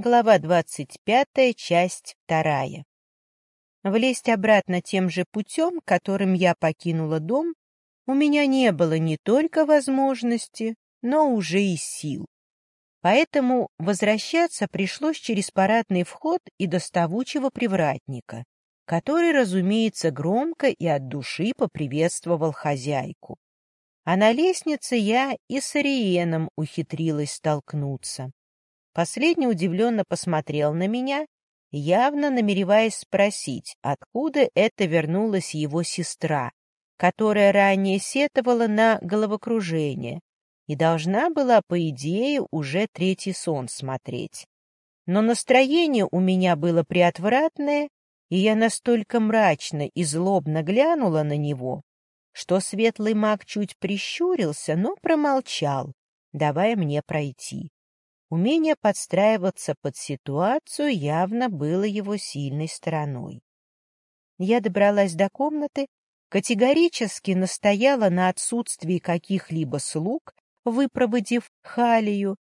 глава 25, часть 2. Влезть обратно тем же путем, которым я покинула дом, у меня не было не только возможности, но уже и сил. Поэтому возвращаться пришлось через парадный вход и доставучего привратника, который, разумеется, громко и от души поприветствовал хозяйку. А на лестнице я и с Ариеном ухитрилась столкнуться. Последний удивленно посмотрел на меня, явно намереваясь спросить, откуда это вернулась его сестра, которая ранее сетовала на головокружение, и должна была, по идее, уже третий сон смотреть. Но настроение у меня было приотвратное, и я настолько мрачно и злобно глянула на него, что светлый маг чуть прищурился, но промолчал, давая мне пройти. Умение подстраиваться под ситуацию явно было его сильной стороной. Я добралась до комнаты, категорически настояла на отсутствии каких-либо слуг выпроводив Халию,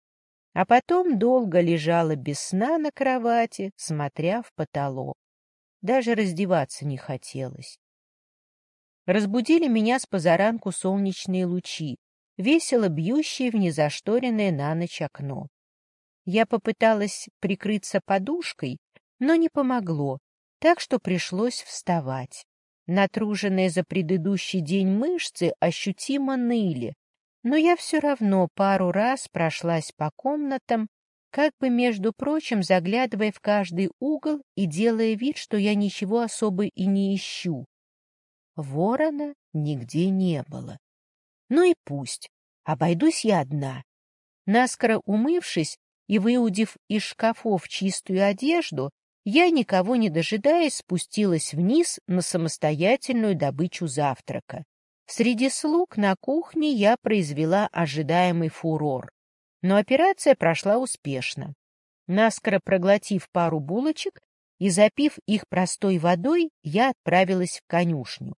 а потом долго лежала без сна на кровати, смотря в потолок. Даже раздеваться не хотелось. Разбудили меня с позаранку солнечные лучи, весело бьющие в незашторенное на ночь окно. Я попыталась прикрыться подушкой, но не помогло, так что пришлось вставать. Натруженные за предыдущий день мышцы ощутимо ныли, но я все равно пару раз прошлась по комнатам, как бы, между прочим, заглядывая в каждый угол и делая вид, что я ничего особо и не ищу. Ворона нигде не было. Ну и пусть, обойдусь я одна. Наскоро умывшись и выудив из шкафов чистую одежду, я, никого не дожидаясь, спустилась вниз на самостоятельную добычу завтрака. Среди слуг на кухне я произвела ожидаемый фурор. Но операция прошла успешно. Наскоро проглотив пару булочек и запив их простой водой, я отправилась в конюшню.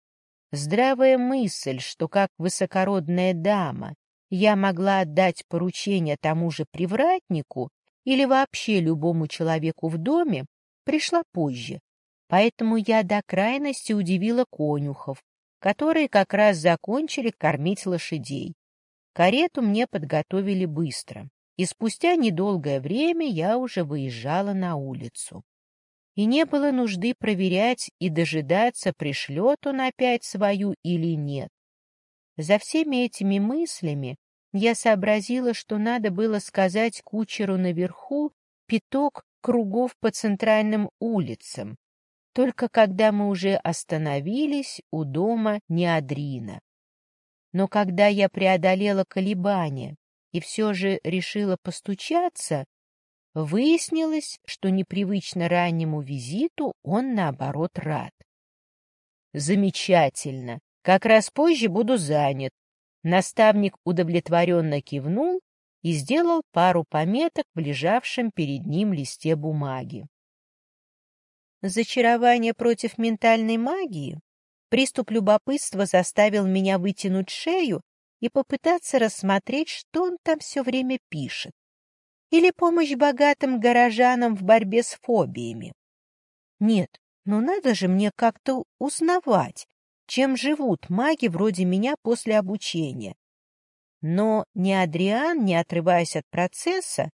Здравая мысль, что как высокородная дама я могла отдать поручение тому же привратнику или вообще любому человеку в доме, пришла позже. Поэтому я до крайности удивила конюхов, которые как раз закончили кормить лошадей. Карету мне подготовили быстро, и спустя недолгое время я уже выезжала на улицу. И не было нужды проверять и дожидаться, пришлет он опять свою или нет. За всеми этими мыслями я сообразила, что надо было сказать кучеру наверху пяток кругов по центральным улицам, только когда мы уже остановились у дома Неадрина. Но когда я преодолела колебания и все же решила постучаться, выяснилось, что непривычно раннему визиту он, наоборот, рад. «Замечательно! Как раз позже буду занят». Наставник удовлетворенно кивнул и сделал пару пометок в лежавшем перед ним листе бумаги. Зачарование против ментальной магии? Приступ любопытства заставил меня вытянуть шею и попытаться рассмотреть, что он там все время пишет. Или помощь богатым горожанам в борьбе с фобиями. Нет, ну надо же мне как-то узнавать, чем живут маги вроде меня после обучения. Но ни Адриан, не отрываясь от процесса,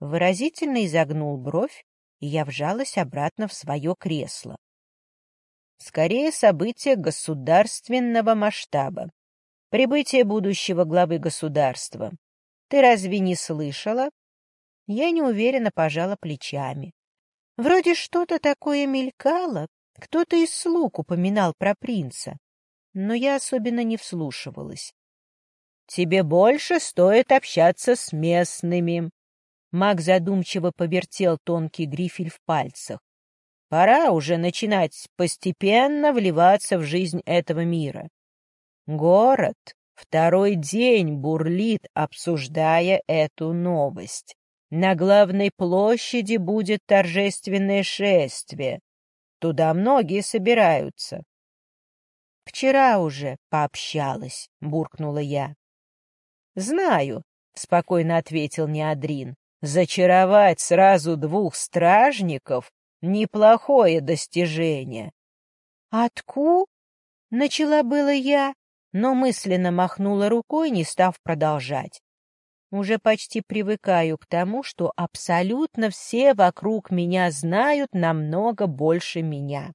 выразительно изогнул бровь и я вжалась обратно в свое кресло. Скорее событие государственного масштаба. Прибытие будущего главы государства. Ты разве не слышала? Я неуверенно пожала плечами. Вроде что-то такое мелькало, кто-то из слуг упоминал про принца, но я особенно не вслушивалась. Тебе больше стоит общаться с местными, Маг задумчиво повертел тонкий грифель в пальцах. Пора уже начинать постепенно вливаться в жизнь этого мира. Город второй день бурлит, обсуждая эту новость. На главной площади будет торжественное шествие. Туда многие собираются. — Вчера уже пообщалась, — буркнула я. — Знаю, — спокойно ответил Неадрин. Зачаровать сразу двух стражников — неплохое достижение. «Отку?» — начала было я, но мысленно махнула рукой, не став продолжать. Уже почти привыкаю к тому, что абсолютно все вокруг меня знают намного больше меня.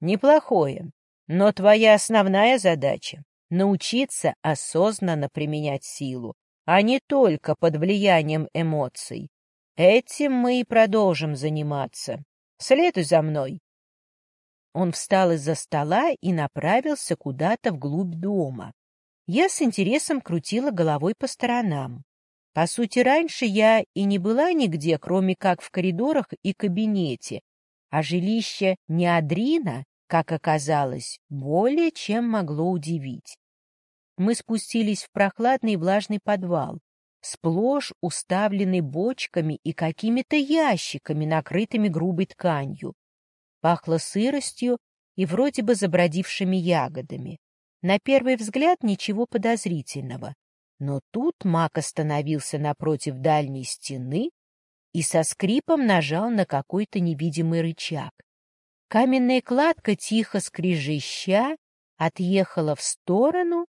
Неплохое, но твоя основная задача — научиться осознанно применять силу, а не только под влиянием эмоций. Этим мы и продолжим заниматься. Следуй за мной. Он встал из-за стола и направился куда-то вглубь дома. Я с интересом крутила головой по сторонам. По сути, раньше я и не была нигде, кроме как в коридорах и кабинете, а жилище Неадрина, как оказалось, более чем могло удивить. Мы спустились в прохладный влажный подвал, сплошь уставленный бочками и какими-то ящиками, накрытыми грубой тканью. Пахло сыростью и вроде бы забродившими ягодами. На первый взгляд ничего подозрительного. Но тут маг остановился напротив дальней стены и со скрипом нажал на какой-то невидимый рычаг. Каменная кладка тихо скрижища отъехала в сторону,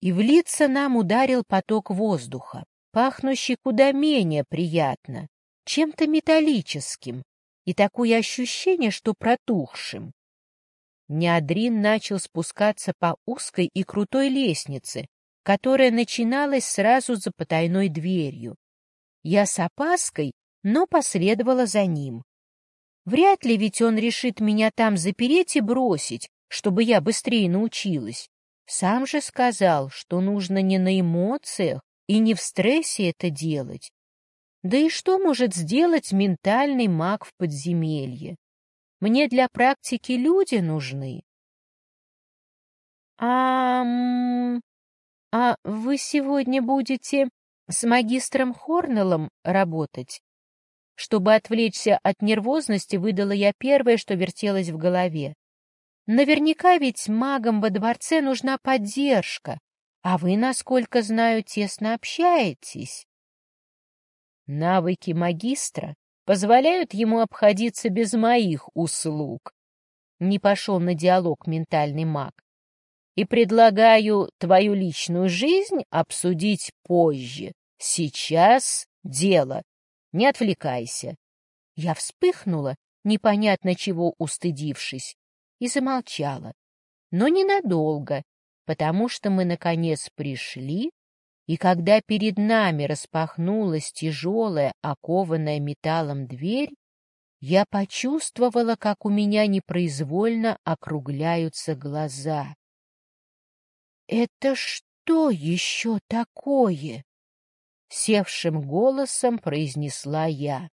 и в лица нам ударил поток воздуха, пахнущий куда менее приятно, чем-то металлическим, и такое ощущение, что протухшим. Неадрин начал спускаться по узкой и крутой лестнице, которая начиналась сразу за потайной дверью. Я с опаской, но последовала за ним. Вряд ли ведь он решит меня там запереть и бросить, чтобы я быстрее научилась. Сам же сказал, что нужно не на эмоциях и не в стрессе это делать. Да и что может сделать ментальный маг в подземелье? Мне для практики люди нужны. А, а вы сегодня будете с магистром Хорнеллом работать? Чтобы отвлечься от нервозности, выдала я первое, что вертелось в голове. Наверняка ведь магам во дворце нужна поддержка, а вы, насколько знаю, тесно общаетесь. Навыки магистра позволяют ему обходиться без моих услуг. Не пошел на диалог ментальный маг. И предлагаю твою личную жизнь обсудить позже. Сейчас дело. Не отвлекайся. Я вспыхнула, непонятно чего устыдившись, и замолчала. Но ненадолго, потому что мы, наконец, пришли, и когда перед нами распахнулась тяжелая, окованная металлом дверь, я почувствовала, как у меня непроизвольно округляются глаза. «Это что еще такое?» — севшим голосом произнесла я.